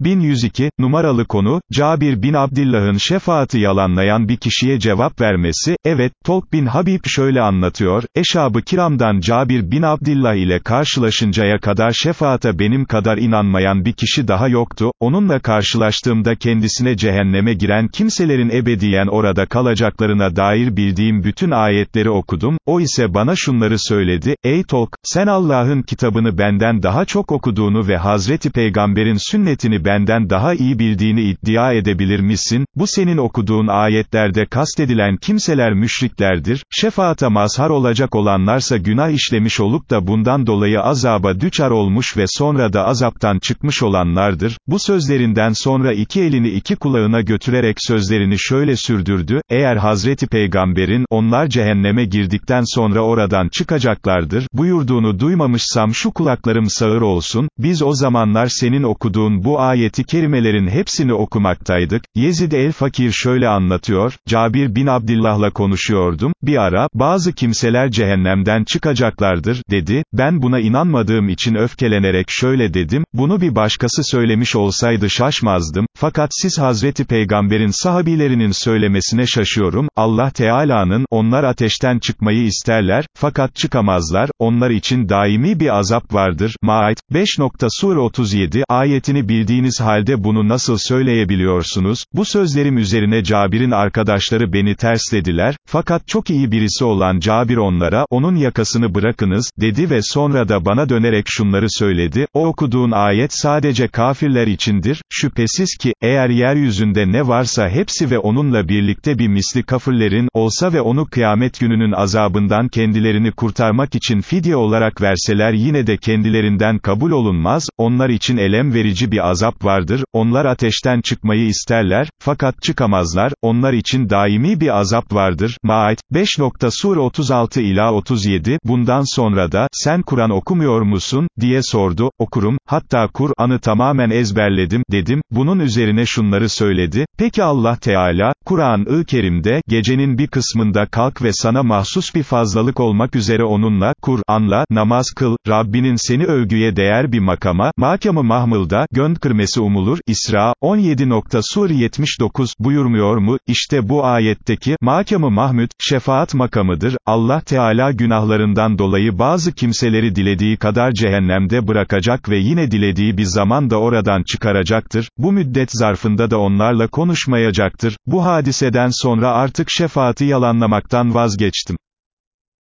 1102, numaralı konu, Cabir bin Abdillah'ın şefaati yalanlayan bir kişiye cevap vermesi, evet, Tolk bin Habib şöyle anlatıyor, Eşab-ı Kiram'dan Cabir bin Abdillah ile karşılaşıncaya kadar şefaata benim kadar inanmayan bir kişi daha yoktu, onunla karşılaştığımda kendisine cehenneme giren kimselerin ebediyen orada kalacaklarına dair bildiğim bütün ayetleri okudum, o ise bana şunları söyledi, ey Tolk, sen Allah'ın kitabını benden daha çok okuduğunu ve Hazreti Peygamber'in sünnetini benden daha iyi bildiğini iddia edebilir misin? Bu senin okuduğun ayetlerde kastedilen kimseler müşriklerdir, şefaata mazhar olacak olanlarsa günah işlemiş olup da bundan dolayı azaba düçar olmuş ve sonra da azaptan çıkmış olanlardır. Bu sözlerinden sonra iki elini iki kulağına götürerek sözlerini şöyle sürdürdü, eğer Hazreti Peygamber'in, onlar cehenneme girdikten sonra oradan çıkacaklardır, buyurduğunu duymamışsam şu kulaklarım sağır olsun, biz o zamanlar senin okuduğun bu ayeti kerimelerin hepsini okumaktaydık, Yezid el-Fakir şöyle anlatıyor, Cabir bin Abdillah'la konuşuyordum, bir ara, bazı kimseler cehennemden çıkacaklardır, dedi, ben buna inanmadığım için öfkelenerek şöyle dedim, bunu bir başkası söylemiş olsaydı şaşmazdım, fakat siz Hazreti Peygamber'in sahabilerinin söylemesine şaşıyorum, Allah Teala'nın, onlar ateşten çıkmayı isterler, fakat çıkamazlar, onlar için daimi bir azap vardır, Maid, 5. Sur 37, ayetini bildiğiniz halde bunu nasıl söyleyebiliyorsunuz, bu sözlerim üzerine Cabir'in arkadaşları beni terslediler, fakat çok iyi birisi olan Cabir onlara, onun yakasını bırakınız, dedi ve sonra da bana dönerek şunları söyledi, o okuduğun ayet sadece kafirler içindir, şüphesiz ki, eğer yeryüzünde ne varsa hepsi ve onunla birlikte bir misli kafirlerin, olsa ve onu kıyamet gününün azabından kendilerini kurtarmak için fidye olarak verseler yine de kendilerinden kabul olunmaz, onlar için elem verici bir azap vardır, onlar ateşten çıkmayı isterler, fakat çıkamazlar, onlar için daimi bir azap vardır. Maid, 5. Sur 36 ila 37, bundan sonra da, sen Kur'an okumuyor musun, diye sordu, okurum, hatta Kur'an'ı tamamen ezberledim, dedim, bunun üzerine şunları söyledi, peki Allah Teala, Kur'an-ı Kerim'de, gecenin bir kısmında kalk ve sana mahsus bir fazlalık olmak üzere onunla, Kur'an'la, namaz kıl, Rabbinin seni övgüye değer bir makama, makamı mahmılda, göndkırmesi umulur, İsra, 17. Sur 79, buyurmuyor mu, işte bu ayetteki, makamı Mahmud, şefaat makamıdır, Allah Teala günahlarından dolayı bazı kimseleri dilediği kadar cehennemde bırakacak ve yine dilediği bir zaman da oradan çıkaracaktır, bu müddet zarfında da onlarla konuşmayacaktır, bu hadiseden sonra artık şefaati yalanlamaktan vazgeçtim.